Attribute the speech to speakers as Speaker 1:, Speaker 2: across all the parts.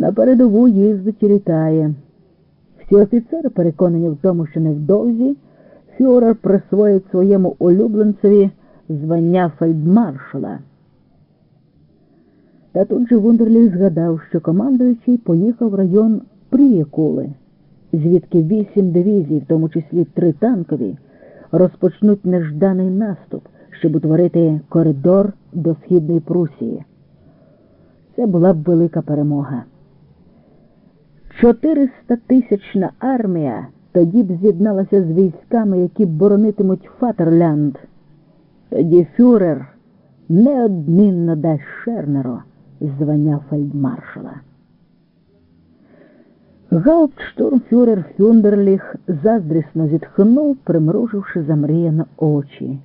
Speaker 1: На передову їздить і літає. Всі офіцери переконані в тому, що невдовзі фюрер присвоїть своєму улюбленцеві звання фельдмаршала. Та тут же Вундерліх згадав, що командуючий поїхав в район Пріякули, звідки вісім дивізій, в тому числі три танкові, розпочнуть нежданий наступ, щоб утворити коридор до Східної Прусії. Це була б велика перемога. 400 тисячна армія тоді б з'єдналася з військами, які боронитимуть Фатерлянд. Тоді фюрер неодмінно дасть Шернеру звання фельдмаршала. Гауптштурмфюрер Фюндерліх заздрісно зітхнув, примруживши замріяно очі.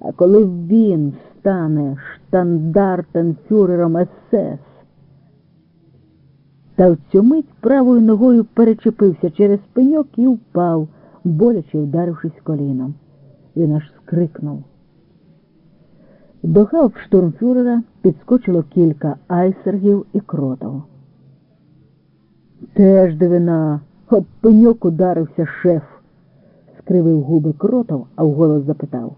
Speaker 1: А коли він стане штандартенфюрером СС, та в цю мить правою ногою перечепився через пеньок і впав, боляче вдарившись коліном. Він аж скрикнув. До гауптштурмфюрера підскочило кілька айсергів і кротов. Теж дивина, об пеньок ударився шеф, скривив губи кротов, а вголос запитав.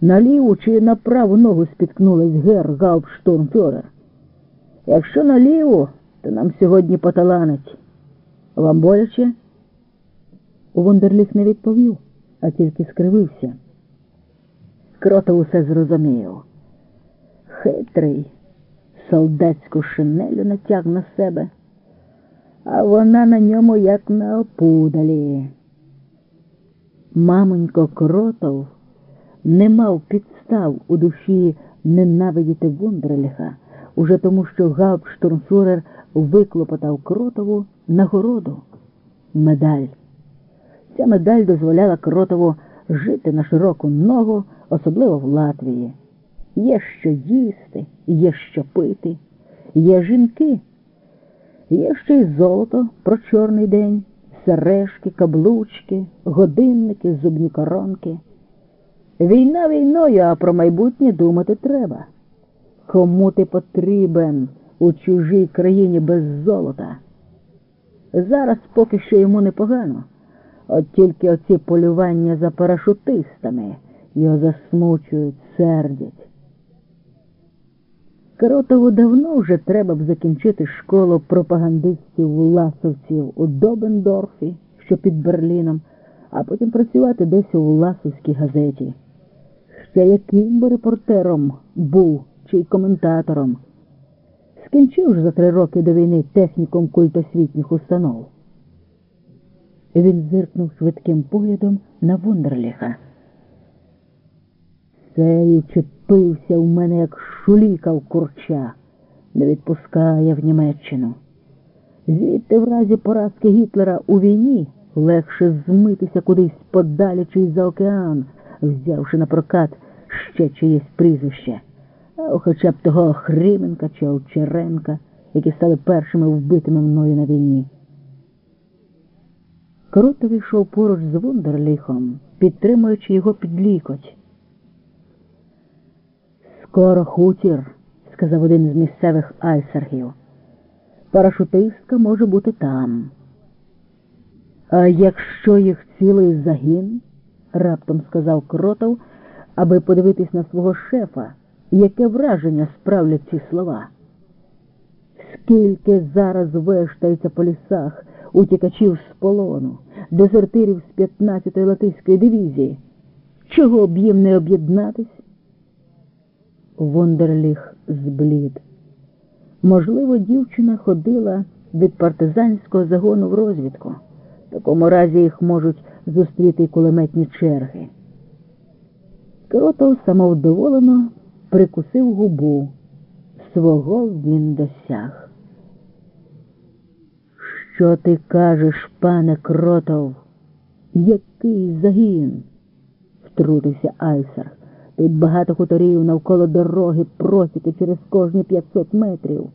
Speaker 1: На ліву чи на праву ногу спіткнулась гер гауптштурмфюрер? Якщо на ліву, то нам сьогодні поталанить. Вам боляче? Вондерліх не відповів, а тільки скривився. Кротов усе зрозумів. Хитрий, солдатську шинелю натяг на себе, а вона на ньому як на опудалі. Мамонько Кротов не мав підстав у душі ненавидіти Вундерліха, уже тому, що гауптштурмфюрер виклопотав Кротову нагороду медаль. Ця медаль дозволяла Кротову жити на широку ногу, особливо в Латвії. Є що їсти, є що пити, є жінки, є ще й золото про чорний день, сережки, каблучки, годинники, зубні коронки. Війна війною, а про майбутнє думати треба. Кому ти потрібен у чужій країні без золота? Зараз поки що йому непогано. От тільки оці полювання за парашутистами його засмучують, сердять. Кротову давно вже треба б закінчити школу пропагандистів-власовців у Добендорфі, що під Берліном, а потім працювати десь у Власовській газеті. Ще яким би репортером був чи й коментатором. Скінчив ж за три роки до війни технікум культосвітніх установ. Він зиркнув швидким поглядом на Вундерліха. Цей чепився в мене, як шуліка в курча, не відпускає в Німеччину. Звідти в разі поразки Гітлера у війні легше змитися кудись подалі чи за океан, взявши на прокат ще чиєсь прізвище, хоча б того Хрименка чи Овчаренка, які стали першими вбитими мною на війні. Кротов йшов поруч з Вундерліхом, підтримуючи його під лікоть. Скоро хутір, сказав один з місцевих айсергів. Парашутистка може бути там. А якщо їх цілий загін, раптом сказав Кротов, аби подивитись на свого шефа, яке враження справлять ці слова. Скільки зараз вештається по лісах утікачів з полону, дезертирів з 15-ї латиської дивізії. Чого б їм не об'єднатись? Вондерліх зблід. Можливо, дівчина ходила від партизанського загону в розвідку. В такому разі їх можуть зустріти кулеметні черги. Кротов самовдоволено прикусив губу. Свого він досяг. Що ти кажеш, пане Кротов? Який загін? втрутився Айсер. Тут багато хуторів навколо дороги просіки через кожні 500 метрів.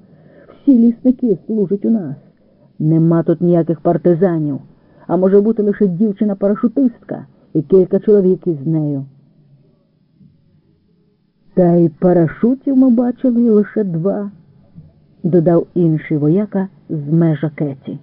Speaker 1: Всі лісники служать у нас. Нема тут ніяких партизанів, а може бути лише дівчина-парашутистка і кілька чоловік із нею. Та й парашутів ми бачили лише два. додав інший вояка з межа Кеті.